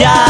ya.